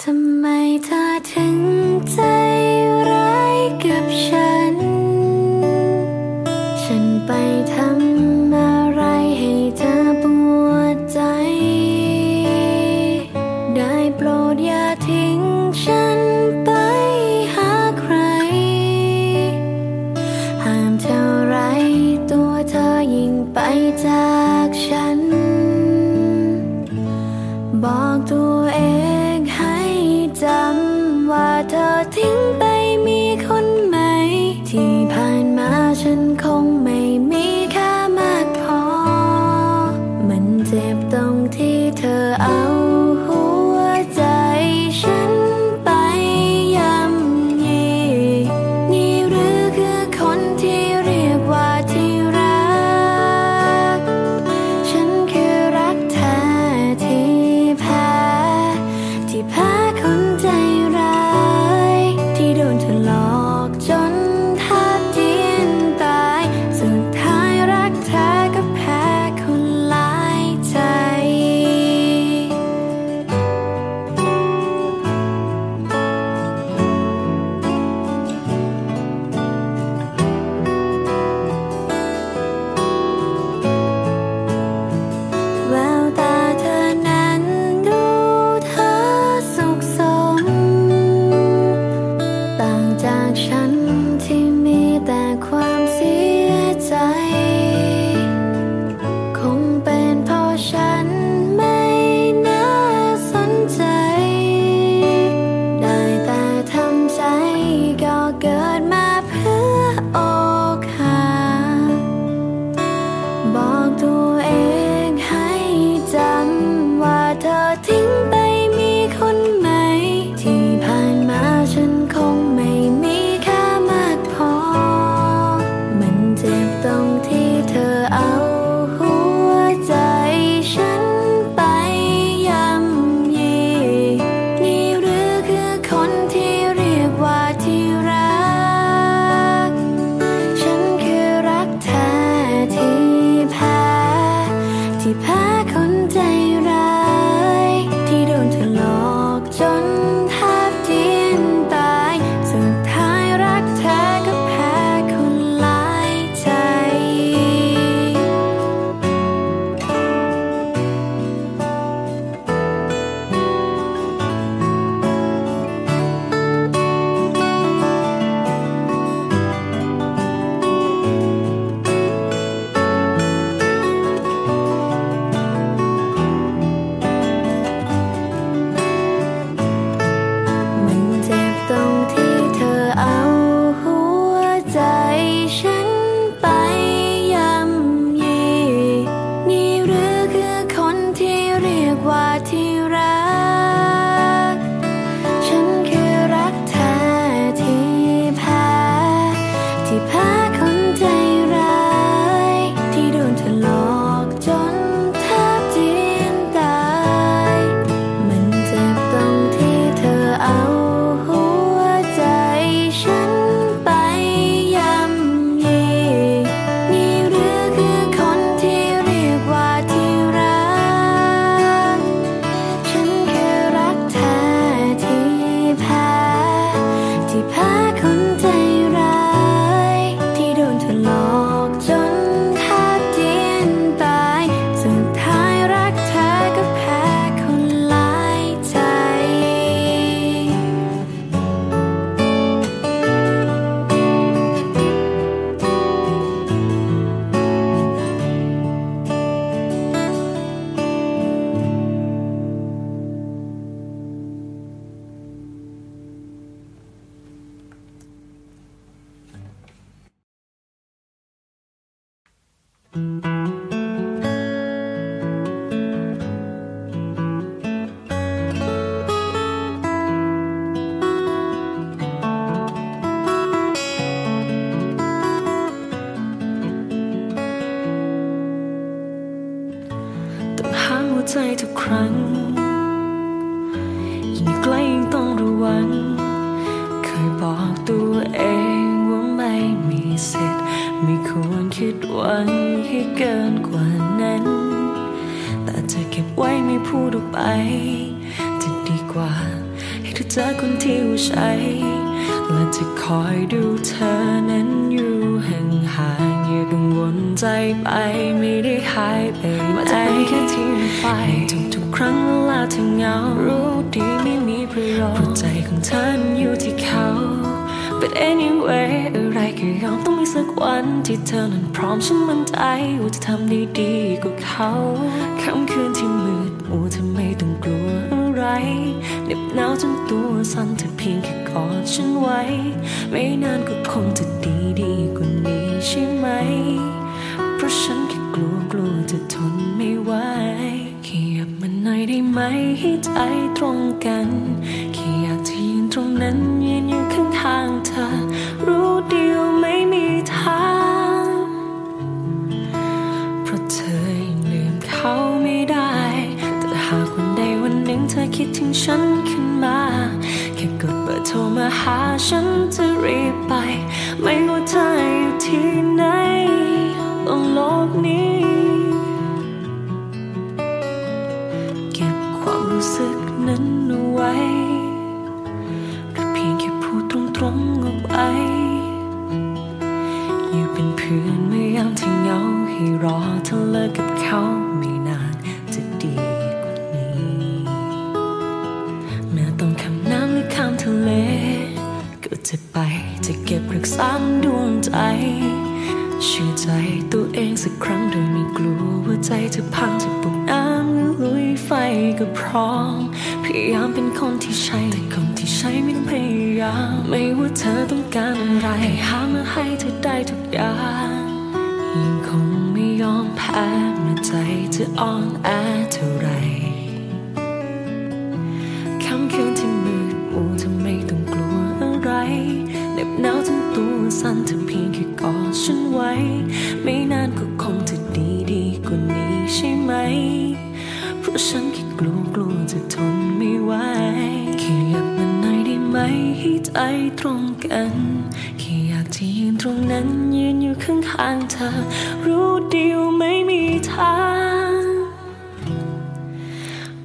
ทำไมเธอถึงใจร้ายกับฉัน มืดมัวเธอไม่ต้องกลัวอะไรเหน็บหนาวจนตัวสั่นเธอเพียงแค่กอดฉันไว้ ไม่นานก็คงจะดีดีกว่านี้ใช่ไหม เพราะฉันแค่กลัวกลัวจะทนไม่ไหวแค่อยากมันหน่อยได้ไหมให้ใจตรงกันแค่อยากจะยืนตรงนั้นยืนอยู่ข้างๆเธอ รู้เดียวไม่มี ถึงฉันขึ้นมา แค่กดเบอร์โทรมาหาฉันจะรีบไป ไม่ว่าเธออยู่ที่ไหนบนโลกนี้ เก็บความรู้สึกนั้นเอาไว้แต่เพียงแค่พูดตรงๆออกไปอยู่เป็นเพื่อนเมื่อยามที่เหงาให้รอเธอเลิกกับเขา เก็บรักษาดวงใจ เชื่อใจตัวเองสักครั้งโดยไม่กลัวว่าใจจะพังจะปลุกน้ำหรือลุยไฟก็พร้อม พยายามเป็นคนที่ใช่แต่คนที่ใช่ไม่ต้องพยายามไม่ว่าเธอต้องการอะไรให้หามาให้เธอได้ทุกอย่างยังคงไม่ยอมแพ้เมื่อใจจะอ่อนแอเท่าไร ฉันไว้ ไม่นานก็คงจะดีดีกว่านี้ใช่ไหม เพราะฉันแค่กลัวกลัวจะทนไม่ไหวแค่อยากมันหน่อยได้ไหมให้ใจตรงกันแค่อยากจะยืนตรงนั้นยืนอยู่ข้างๆเธอ รู้ดีว่าไม่มีทาง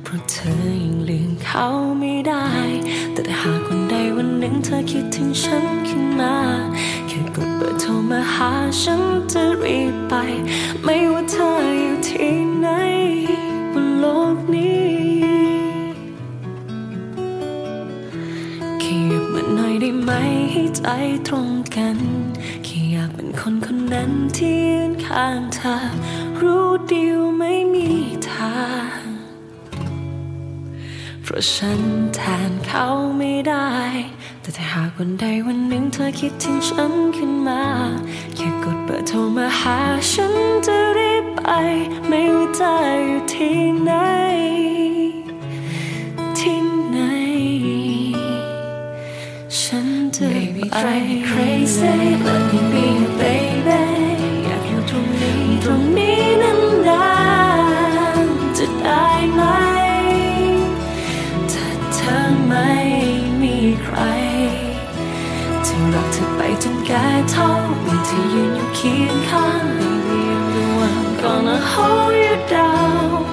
เพราะเธอยังลืมเขาไม่ได้ แต่หากวันใดวันหนึ่งเธอคิดถึงฉันขึ้นมา ค่กดเบอร์โทรมาหาฉันจะรีบไป ไม่ว่าเธออยู่ที่ไหนบนโลกนี้แค่อยากมันหน่อยได้ไหมให้ใจตรงกันแค่อยากเป็นคนคนนั้นที่ยืนข้างเธอ รู้ดีว่าไม่มีทางเพราะฉันแทนเขาไม่ได้ แต่ถ้าหากวันใดวันหนึ่งเธอคิดถึงฉันขึ้นมา แค่กดเบอร์โทรมาหาฉันจะรีบไป ไม่ว่าเธออยู่ที่ไหน ที่ไหน ฉันจะ Baby ไป drive me crazy let me be your baby จนแก่เท่ามีเธอยืนอยู่เคียงข้าง Baby I'm the one gonna hold you down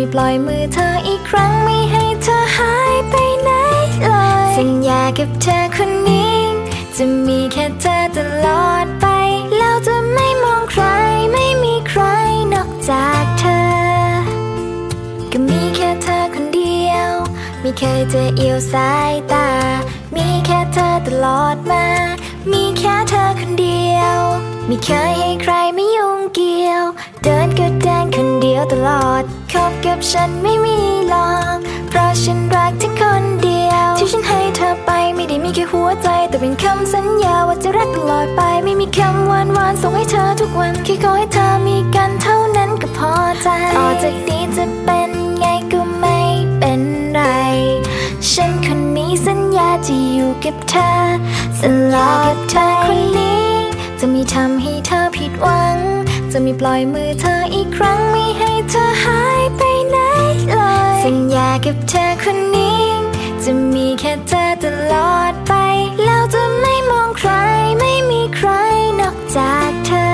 ไม่ปล่อยมือเธออีกครั้งไม่ให้เธอหายไปไหนเลย สัญญากับเธอคนนี้ จะมีแค่เธอตลอดไป แล้วจะไม่มองใครไม่มีใครนอกจากเธอ ก็มีแค่เธอคนเดียว ไม่เคยจะเอียวสายตา มีแค่เธอตลอดมา มีแค่เธอคนเดียว ไม่เคยให้ใครไม่ยุ่งเกี่ยว เดินก็เดินคนเดียวตลอด คบกับฉันไม่มีหลอกเพราะฉันรักเธอคนเดียว ที่ฉันให้เธอไปไม่ได้มีแค่หัวใจ แต่เป็นคำสัญญาว่าจะรักตลอดไปไม่มีคำหวานหวานๆส่งให้เธอทุกวันแค่ขอให้เธอมีกันเท่านั้นก็พอใจต่อจากนี้จะเป็นไงก็ไม่เป็นไร ฉันคนนี้สัญญาจะอยู่กับเธอตลอดเธอคนนี้ จะไม่ทำให้เธอผิดหวัง จะม่ปล่อยมือเธออีกครั้งไม่ให้เธอหายไปไหนเลยสัญญากับเธอคนนี้ จะมีแค่เธอตลอดไป แล้วจะไม่มองใครไม่มีใครนอกจากเธอ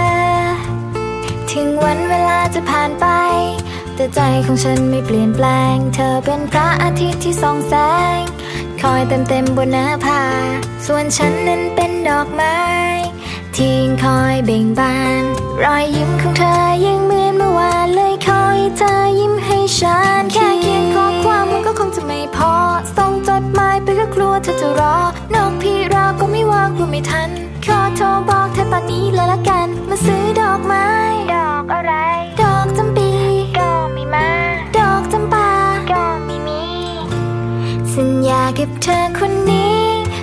ถึงวันเวลาจะผ่านไป แต่ใจของฉันไม่เปลี่ยนแปลง เธอเป็นพระอาทิตย์ที่ส่องแสง คอยเต็มเต็มบนหน้าผาส่วนฉันนั้นเป็นดอกไม้ ที่ยังคอยเบ่งบาน รอยยิ้มของเธอยังเหมือนเมื่อวานเลยคอยเธอยิ้มให้ฉัน แค่เขียนข้อความมันก็คงจะไม่พอ ส่งจดหมายไปก็กลัวเธอจะรอนอกพี่รอก็ไม่ว่างกลัวไม่ทัน ขอโทรบอกเธอตอนนี้เลยละกัน มาซื้อดอกไม้ ดอกอะไร ดอกจำปี ก็มีมา ดอกจำปา ก็มีมี สัญญากับเธอคนนี้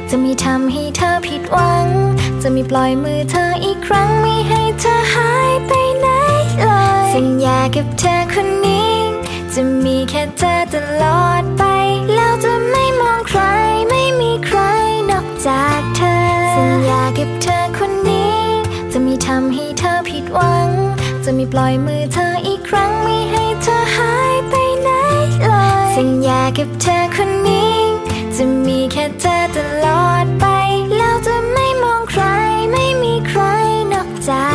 จะไม่ทำให้เธอผิดหวัง จะไม่ปล่อยมือเธออีกครั้งไม่ให้เธอหายไปไหนเลยสัญญากับเธอคนนี้ จะมีแค่เธอตลอดไป แล้วจะไม่มองใครไม่มีใครนอกจากเธอ สัญญากับเธอคนนี้ จะไม่ทำให้เธอผิดหวัง จะไม่ปล่อยมือเธออีกครั้งไม่ให้เธอหายไปไหนเลยสัญญากับเธอคนนี้ จะมีแค่เธอตลอดไป แล้วจะไม่ น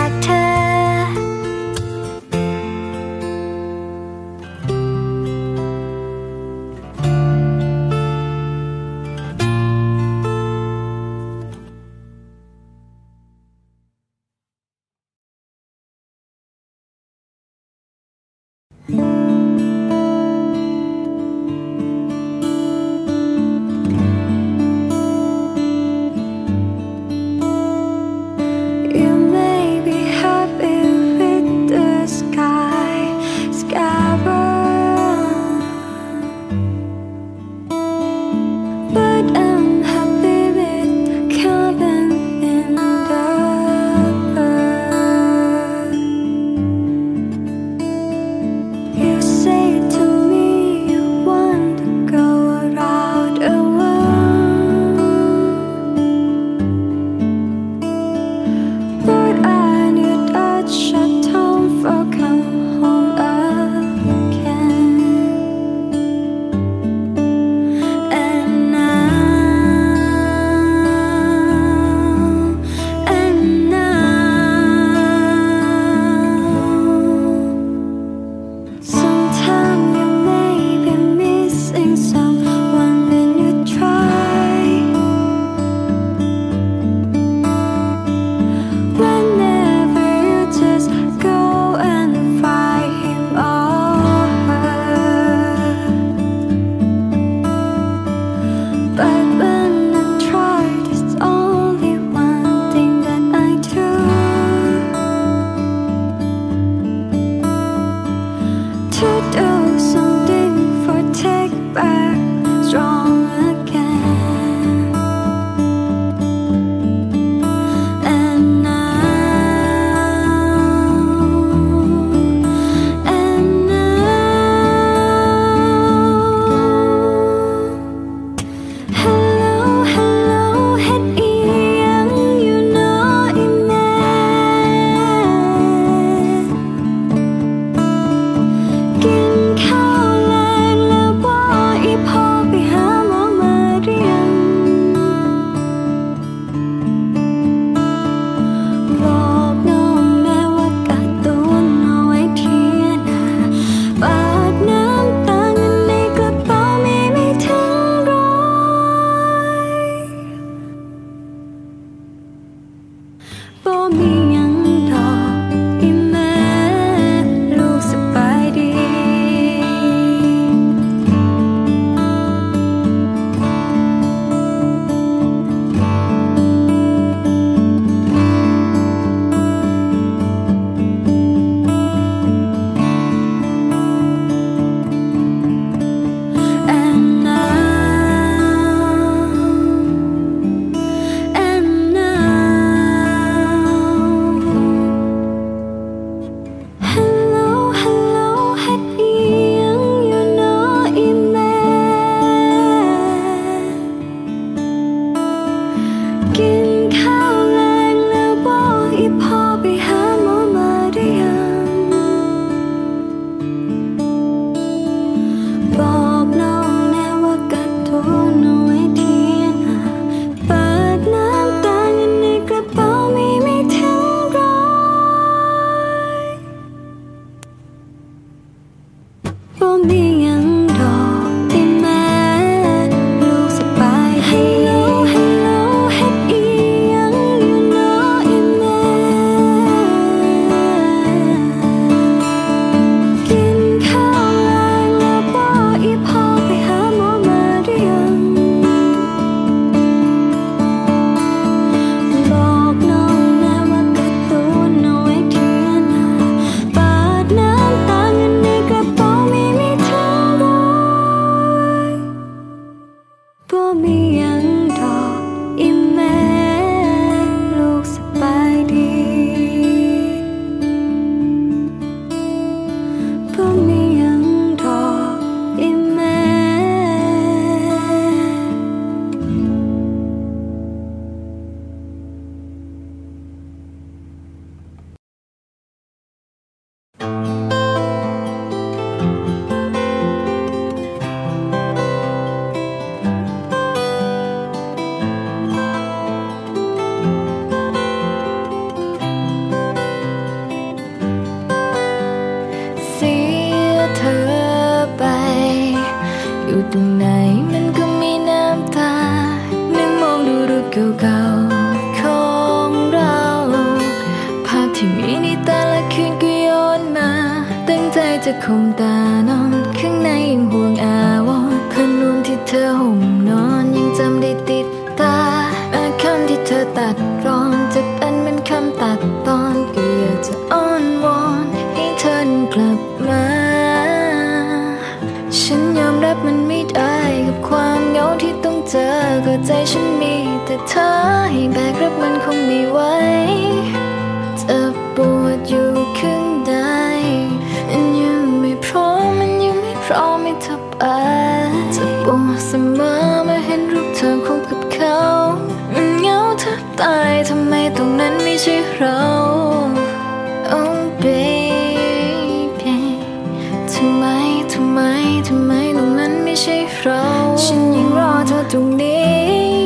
ช่เรา ฉันยังรอเธอตรงนี้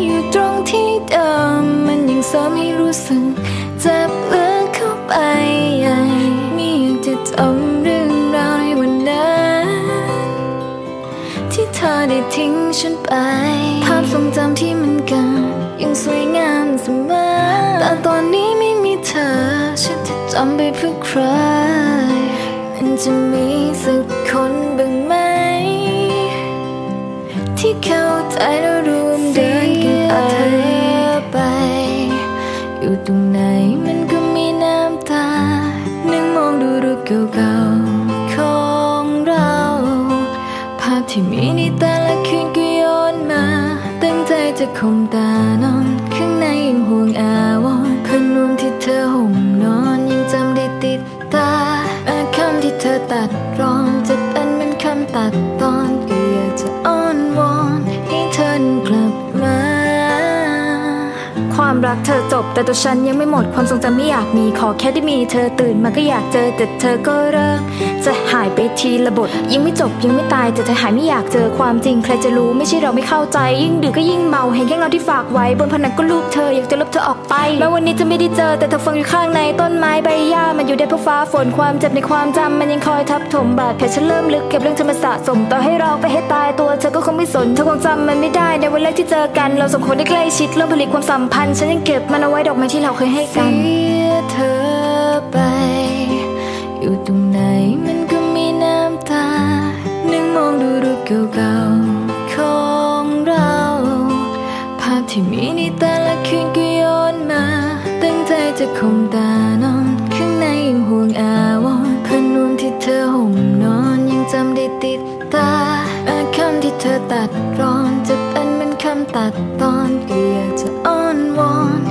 อยู่ตรงที่เดิม มันยังเสริมให้รู้สึกเจ็บลึกเข้าไปใหญ่ไม่อยากจะจำเรื่องราวในวันนั้น ที่เธอได้ทิ้งฉันไป ภาพทรงจำที่มันเก่ายังสวยงามเสมอ แต่ตอนนี้ไม่มีเธอ ฉันจะจำไปเพื่อใคร มันจะมีสักคน เข้าใจแล้วรวมเดินกันไป อยู่ตรงไหนมันก็มีน้ำตา นึกมองดูรูปเก่าๆของเรา ภาพที่มีในแต่ละคืนก็ย้อนมา ตั้งใจจะคมตานอน ข้างในยังห่วงอาวรพนวมที่เธอห่มนอนยังจำได้ติดตาคำที่เธอตัดร้องจะเป็นเหมือนคำตัด รักเธอจบ แต่ตัวฉันยังไม่หมดความทรงจำไม่อยากมีขอแค่ได้มีเธอตื่นมาก็อยากเจอแต่เธอก็เริ่มจะหายไปทีละบทยังไม่จบยังไม่ตายแต่ใจหายไม่อยากเจอความจริงใครจะรู้ไม่ใช่เราไม่เข้าใจ ยิ่งดื่มก็ยิ่งเมาเห็นแค่เงาที่ฝากไว้ บนผนังก็รูปเธออยากจะลบเธอออกไปแม้วันนี้จะไม่ได้เจอแต่เธอฟังอยู่ข้างในต้นไม้ใบหญ้ามันอยู่ได้เพราะฟ้าฝนความเจ็บในความจำมันยังคอยทับถมบาดแผลฉันเริ่มลึกเก็บเรื่องเธอมาสะสมต่อให้เราไปให้ตายตัวเธอก็คงไม่สนเธอคงจำมันไม่ได้ในวันแรกที่เจอกัน เราสองคนได้ใกล้ชิดเริ่มผลิตความสัมพันธ์ฉันยังเก็บมันเอาไว้ดอกไม้ที่เราเคยให้กัน เสียเธอไป อยู่ตรงไหนมันก็มีน้ำตา นึ่งมองดูรูปเก่าๆของเรา ภาพที่มีในแต่ละคืนก็ย้อนมา ตั้งใจจะคมตานอน ข้างในยังห่วงอาวรผ้านุ่มที่เธอห่มนอนยังจำได้ติดตาคำที่เธอตัดรอนจะเป็นเหมือนคำตัดตอนก็อยากจะอ้อนวอน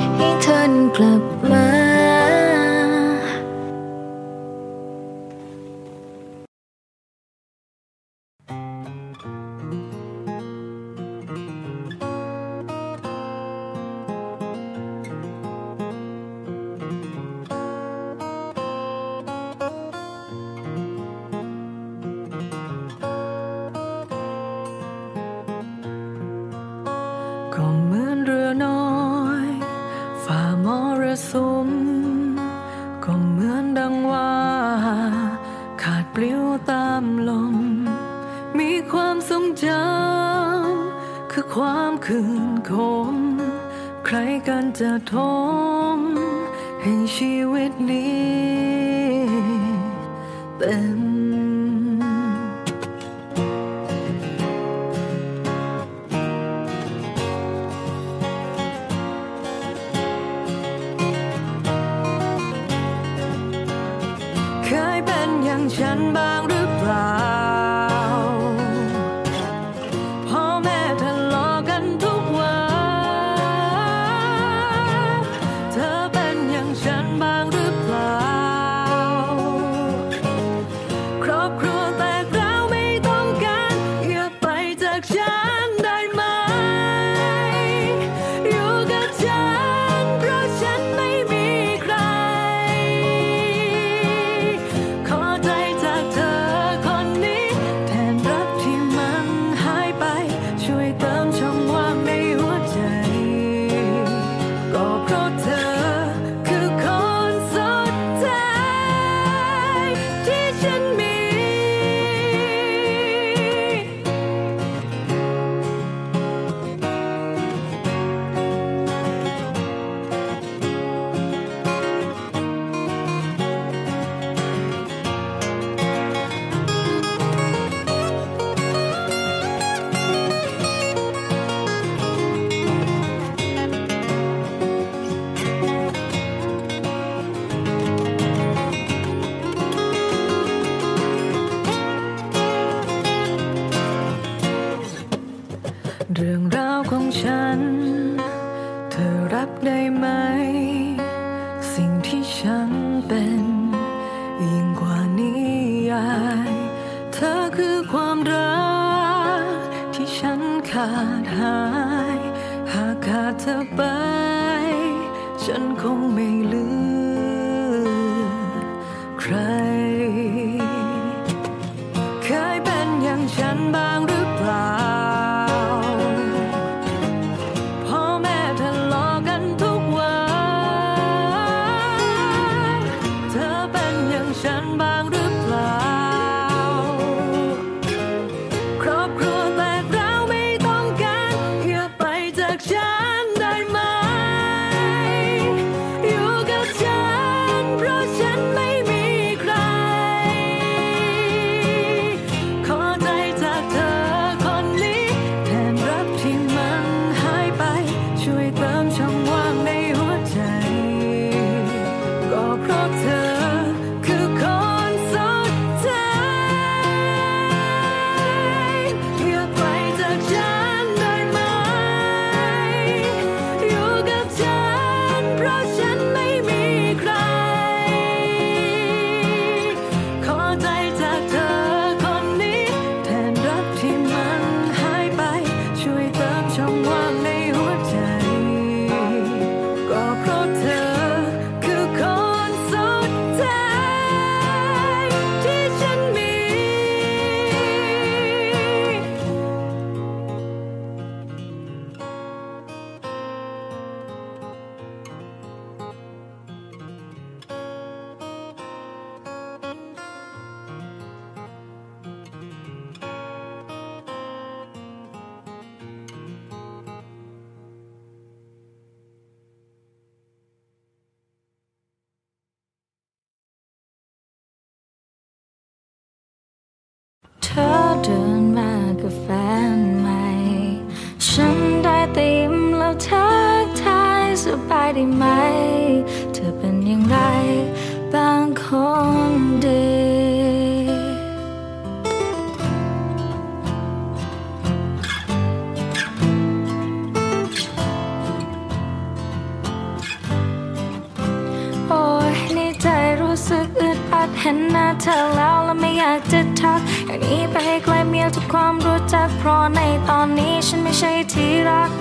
เพราะในตอนนี้ฉันไม่ใช่ที่รัก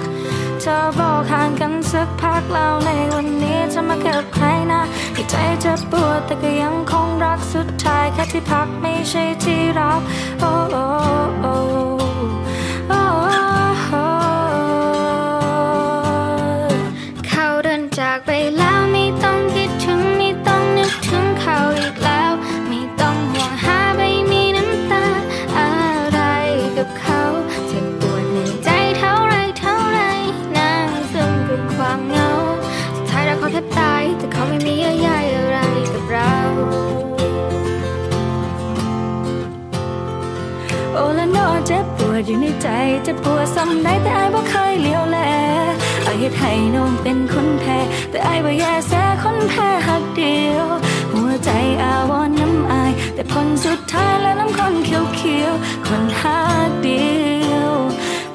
เธอบอกห่างกันสักพักแล้วในวันนี้จะมาเกิดใครนะใจจะปวดแต่ก็ยังคงรักสุดท้ายแค่ที่พักไม่ใช่ที่รัก โอ้ ดอยู่ในใจจะปวดซ้ำได้แต่ไอายบ่เคยเลี้ยวแลอายเฮ็ดให้น้องเป็นคนแพ้ แต่ไอายบ่แย่แสคนแพ้หักเดียว หัวใจอาวอนน้ำอาย แต่ผลสุดท้ายแล้วน้ำคนเขียวๆคนหักเดียว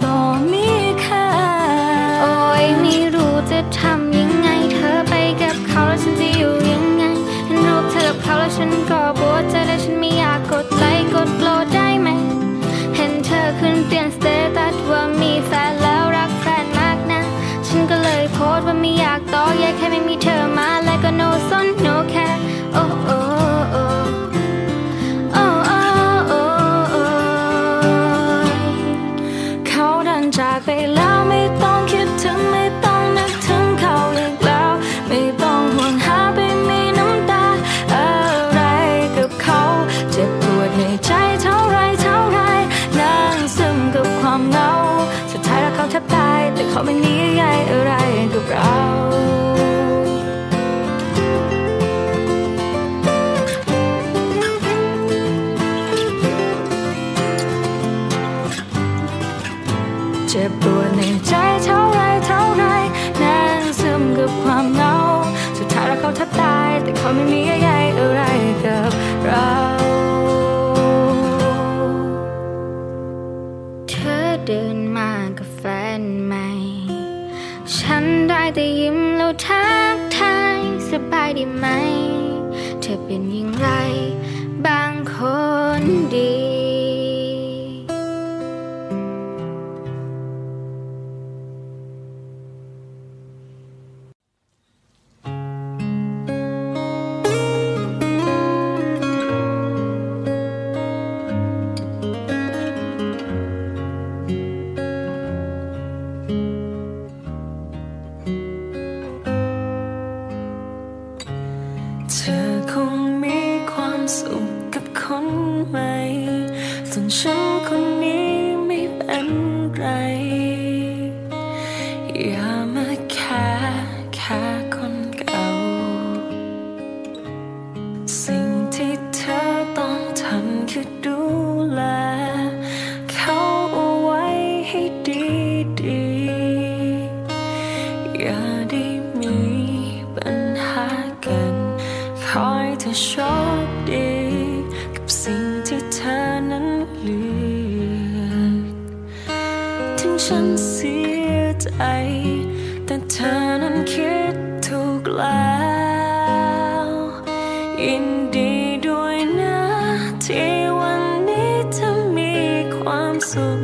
ต่อมีค่าโอ้ยไม่รู้จะทำยังไง เธอไปกับเขาแล้วฉันจะอยู่ยังไงเห็นรูปเธอกับเขาแล้วฉัน มีแฟนแล้วรักแฟนมากนะฉันก็เลยโพสต์ว่าไม่อยากต่อแยกแค่ไม่มีเธอมาและก็โนซนโนแคร์ I'm so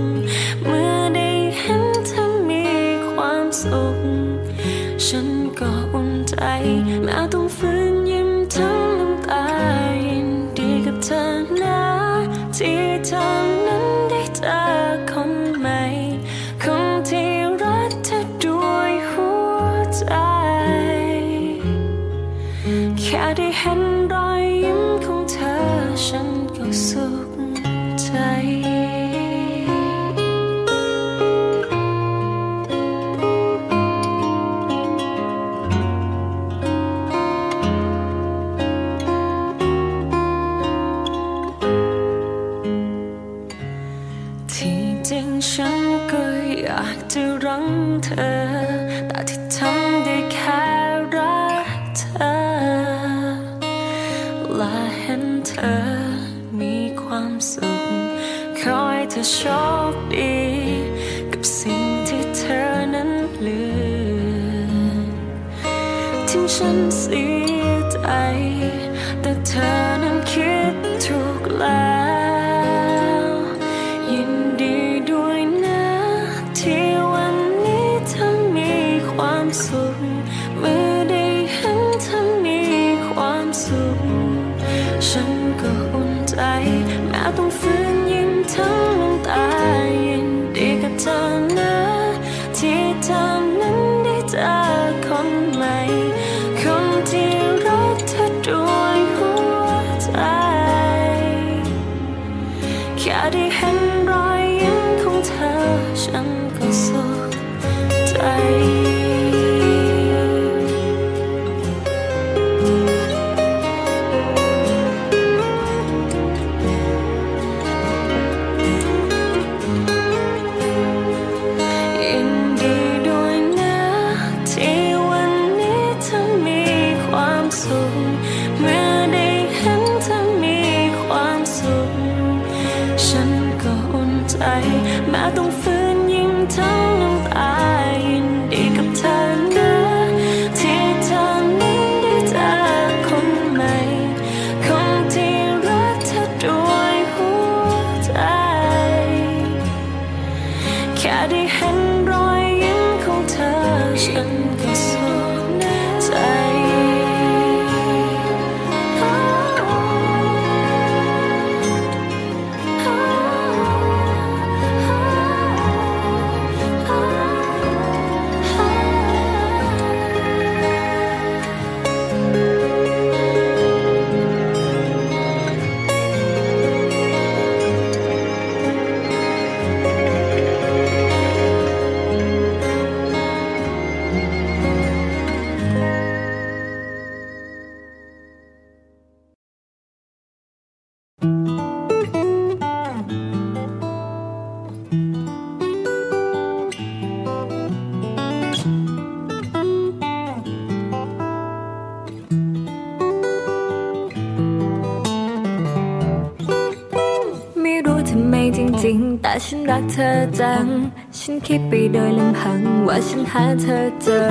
พังว่าฉันหาเธอเจอ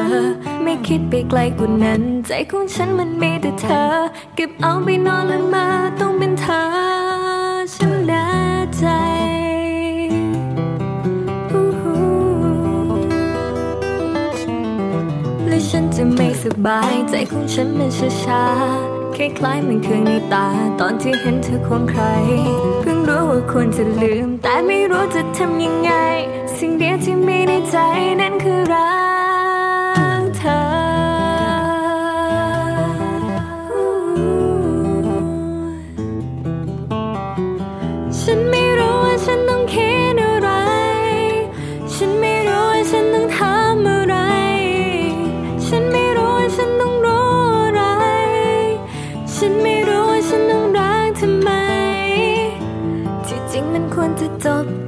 ไม่คิดไปไกลกว่านั้น ใจของฉันมันมีแต่เธอ เก็บเอาไปนอนและมาต้องเป็นเธอฉันแน่ใจและฉันจะไม่สบายใจของฉันมันชาชาๆ คล้ายๆมันเครื่อในตา ตอนที่เห็นเธอควงใคร เพิ่งรู้ว่าควรจะลืม แต่ไม่รู้จะทำยังไง สิ่งเดียวที่มีในใจนั้นคือรัก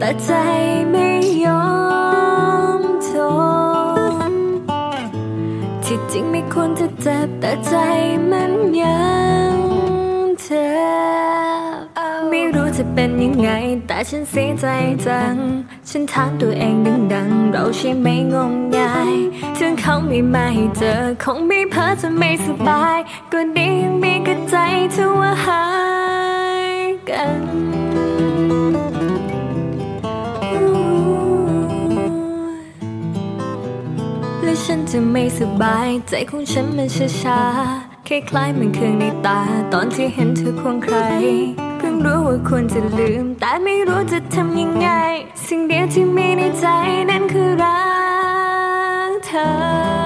แต่ใจไม่ยอมทนที่จริงไม่ควรจะเจ็บแต่ใจมันยังเจ็บไม่รู้จะเป็นยังไง แต่ฉันเสียใจจัง ฉันถามตัวเองดังๆ เราใช่ไหมงมงายถึงเขาไม่มาให้เจอ คงไม่เพ้อจะไม่สบาย ก็ดีมีกระใจเธอว่าหายกัน จะไม่สบายใจของฉันมันชาชาๆคล้ายๆเหมือนเคืองในตา ตอนที่เห็นเธอควงใคร เพิ่งรู้ว่าควรจะลืม แต่ไม่รู้จะทำยังไง สิ่งเดียวที่มีในใจนั้นคือรักเธอ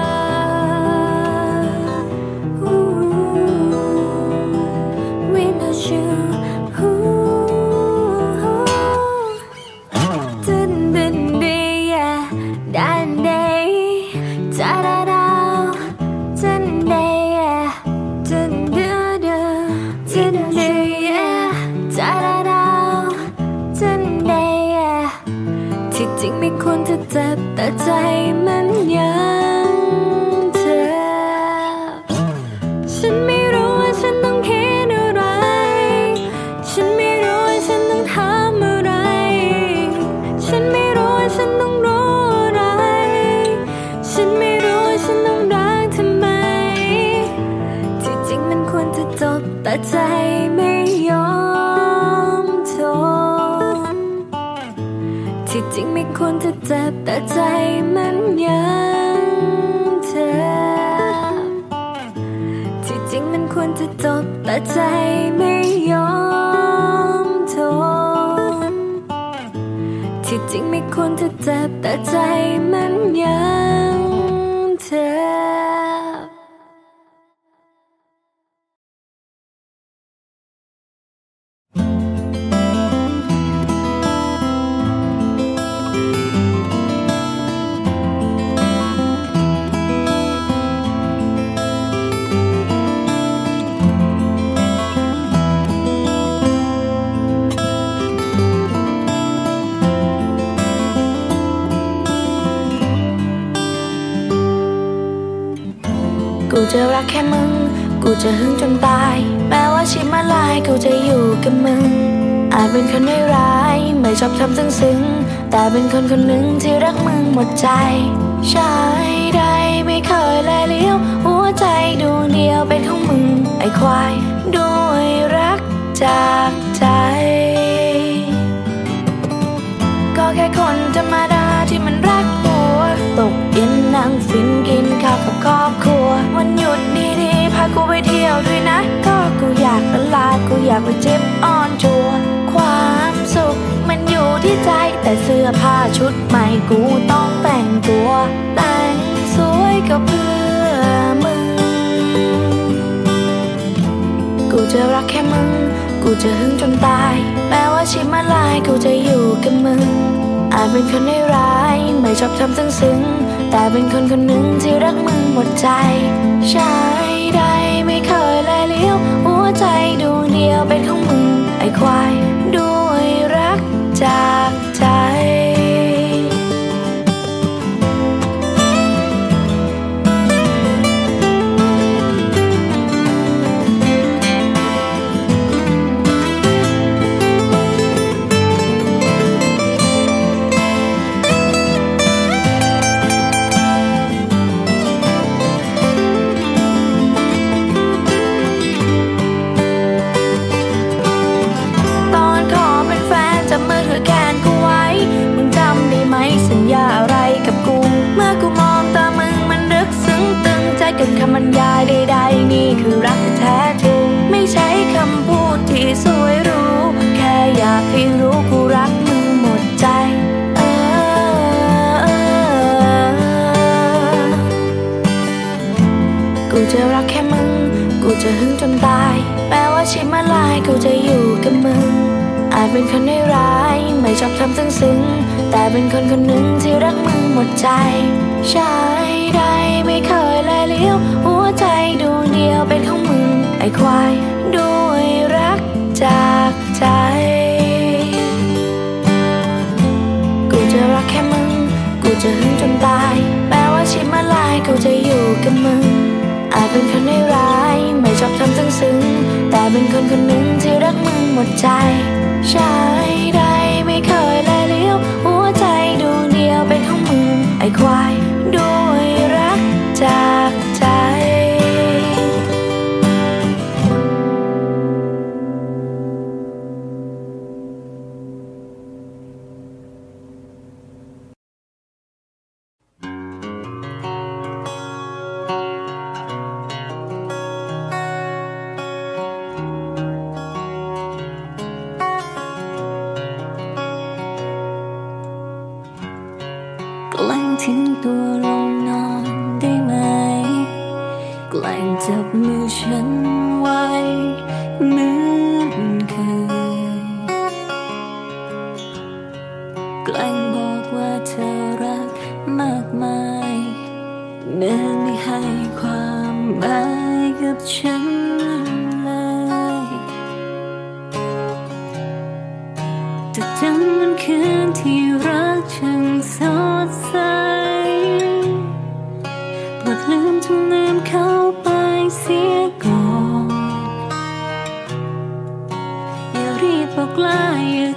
จะหึงจนตาย แม้ว่าชีวิตมาลายกูจะอยู่กับมึง อาจเป็นคนไม่ร้าย ไม่ชอบทำซึ้งซึ้งแต่เป็นคนคนหนึ่งที่รักมึงหมดใจ ชายใดไม่เคยแลเลี้ยว หัวใจดวงเดียวเป็นของมึงไอ้ควาย ด้วยรักจากใจ ก็แค่คนธรรมดาที่มันรักหัว ตกเย็นนั่งฟินกินข้าวกับครอบครัว วันหยุดดีๆ กูไปเที่ยวด้วยนะ ก็กูอยากละลากูอยากไปเจ็บอ่อนชัวความสุขมันอยู่ที่ใจแต่เสื้อผ้าชุดใหม่กูต้องแต่งตัว แต่งสวยก็เพื่อมึง กูจะรักแค่มึง กูจะหึงจนตาย แม้ว่าชีวิตมาลายกูจะอยู่กับมึง อาจเป็นคนไม่ร้าย ไม่ชอบทำซึ้งซึ้งๆแต่เป็นคนคนหนึ่งที่รักมึงหมดใจใดไม่ เคยแลเลี้ยว หัวใจดวงเดียวเป็นของมึงไอ้ควาย ด้วยรักจากใจ กูจะรักแค่มึง กูจะหึงจนตาย แม้ว่าชีวิตมาลายกูจะอยู่กับมึง อาจเป็นคนไม่ร้าย ไม่ชอบทำซึ้งซึ้งแต่เป็นคนคนหนึ่งที่รักมึงหมดใจ ใชายใดไม่เคยแลเลี้ยว หัวใจดวงเดียวเป็นของมึง ไอ้ควาย ด้วยรักจากใจ กูจะรักแค่มึง กูจะหึงจนตาย แม้ว่าชีวิตมาลายกูจะอยู่กับมึง อาจเป็นคนไม่ร้าย ไม่ชอบทำซึ้งซึ้ง แต่เป็นคนคนหนึ่งที่รักมึงหมดใจชายใดไม่เคยแลเลี้ยว หัวใจดวงเดียวเป็นของมึงไอ้ควายด้วยรักใจ รีบ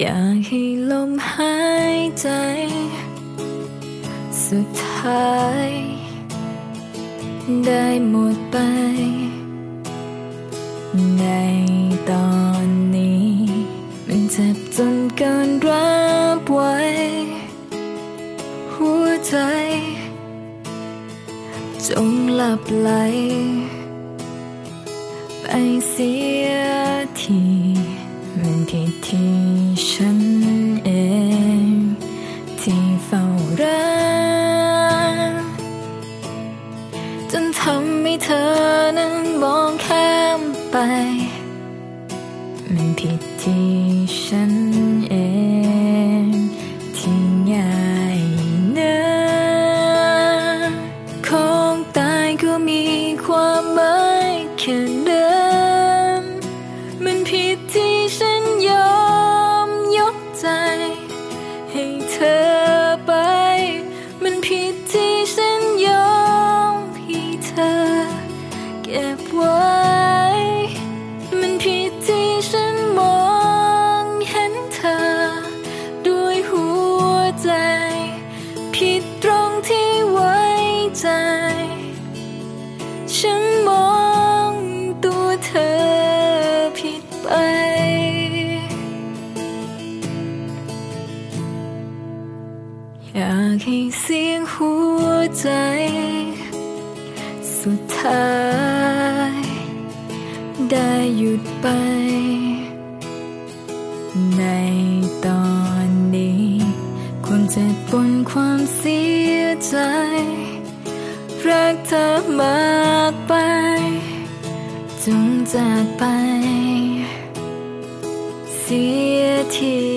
อยากให้ลมหายใจ สุดท้าย ได้หมดไป ในตอนนี้ มันเจ็บจนเกินรับไว้ หัวใจ จงหลับไหล ไปเสียที ผิดที่ฉันเอง ที่เฝ้ารักจนทำให้เธอนั้นมองข้ามไป ฉันมองตัวเธอผิดไป อยากให้เสียงหัวใจ สุดท้าย ได้หยุดไป ในตอนนี้ความเจ็บบนความเสียใจ รักเธอมากไป จงจากไป เสียที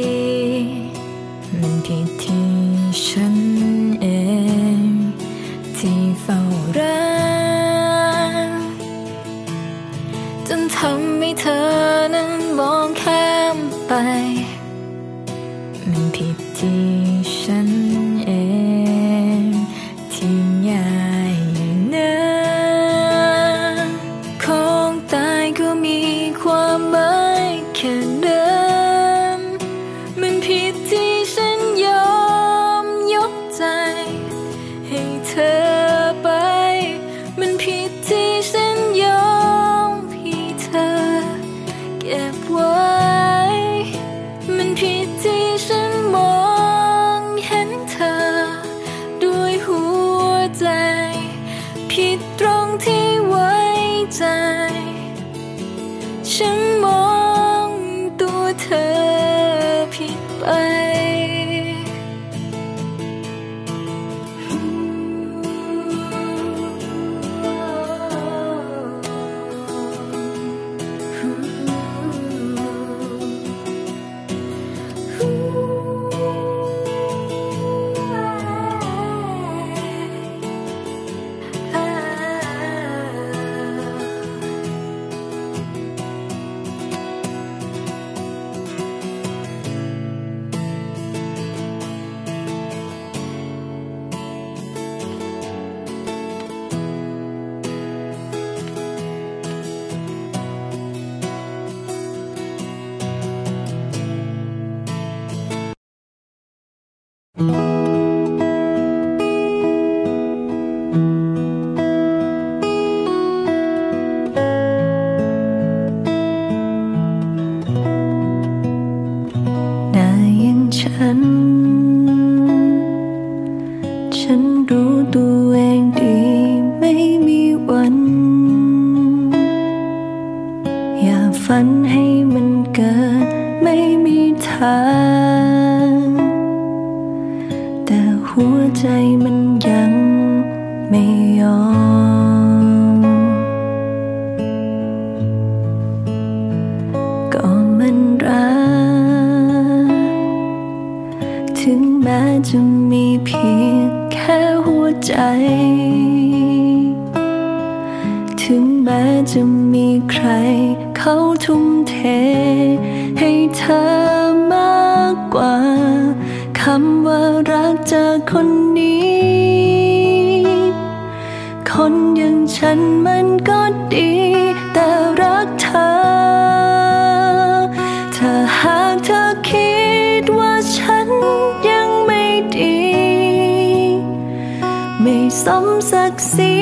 สมศักดิ์ศรี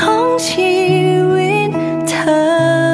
ของชีวิตเธอ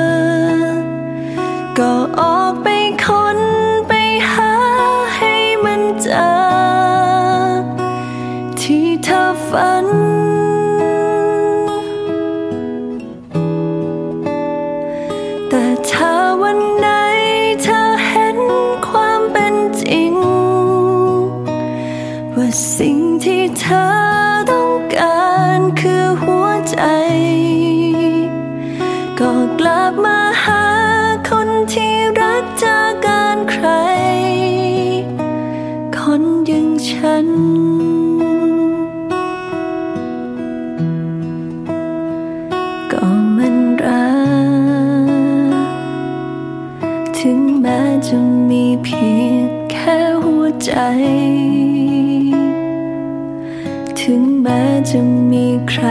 ถึงแม้จะมีใคร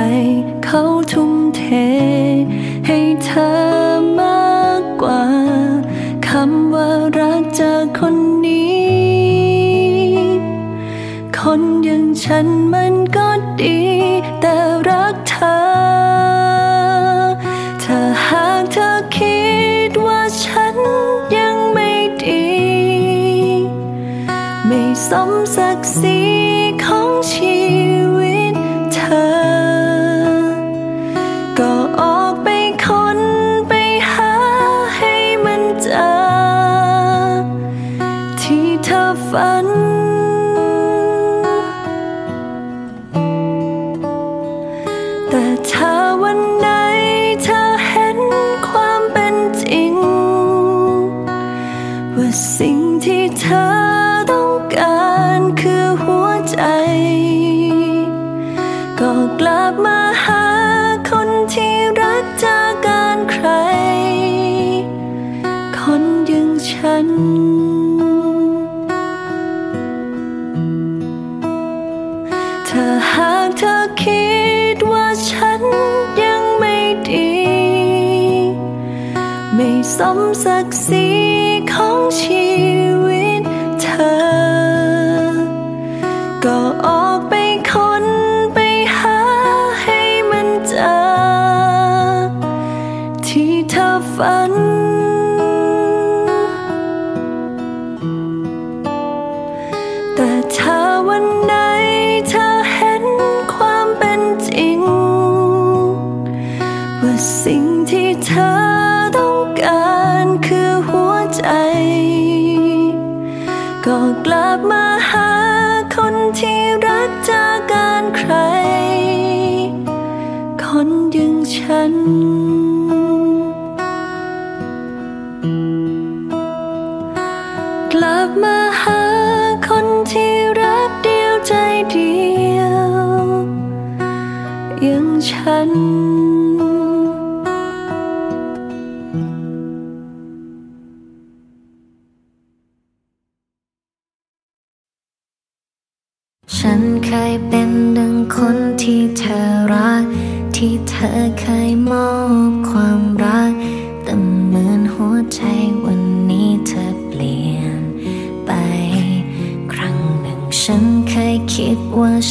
the time 心實是曲折。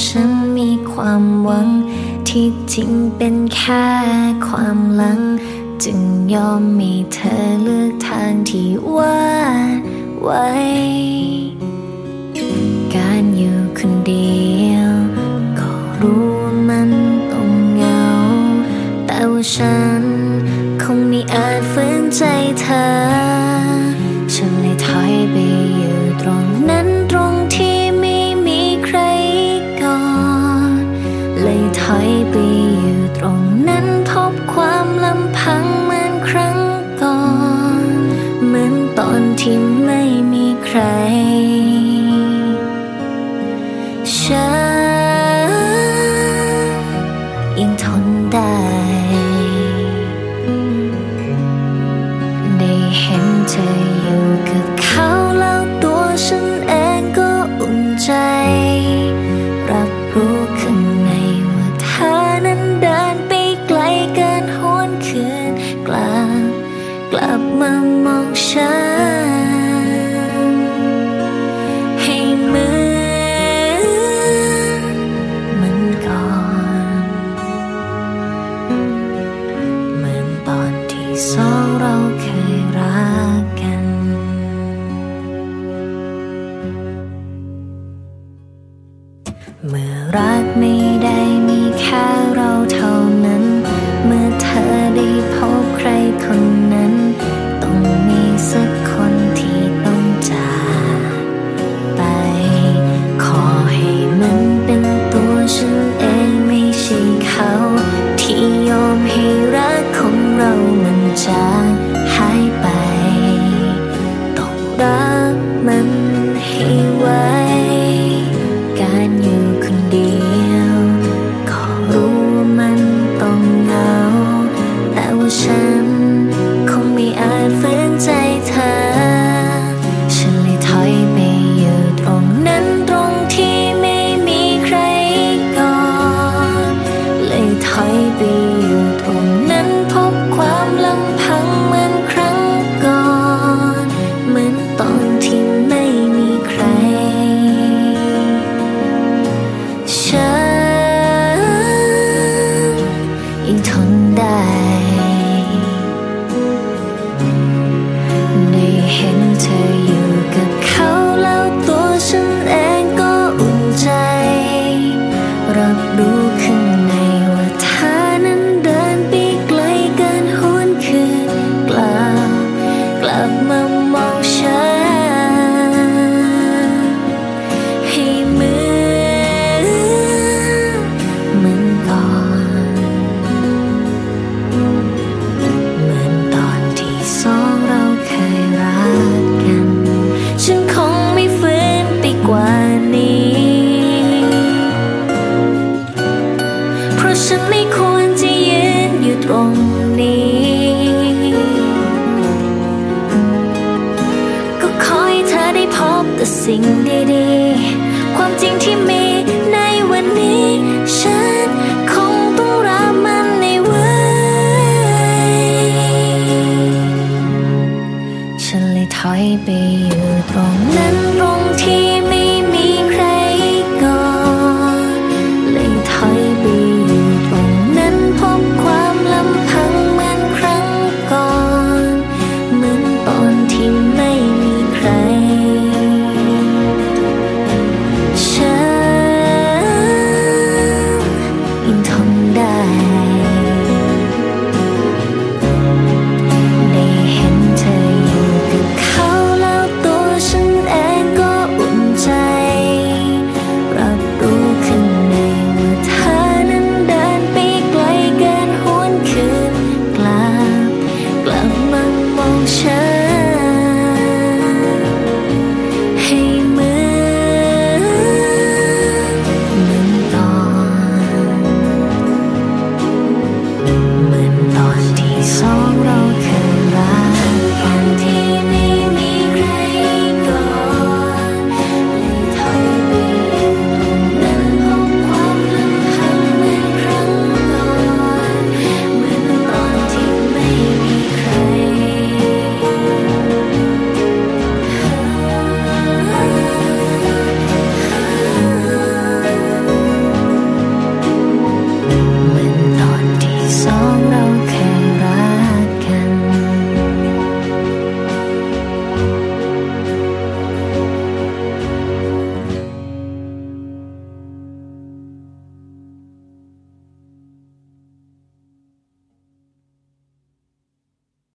ฉันมีความหวัง ที่จริงเป็นแค่ความหลัง จึงยอมให้เธอเลือกทางที่ว่าไว้ การอยู่คนเดียว ก็รู้มันต้องเหงา แต่ว่าฉัน คงไม่อาจฝืนใจเธอ ฉันเลยถอยไป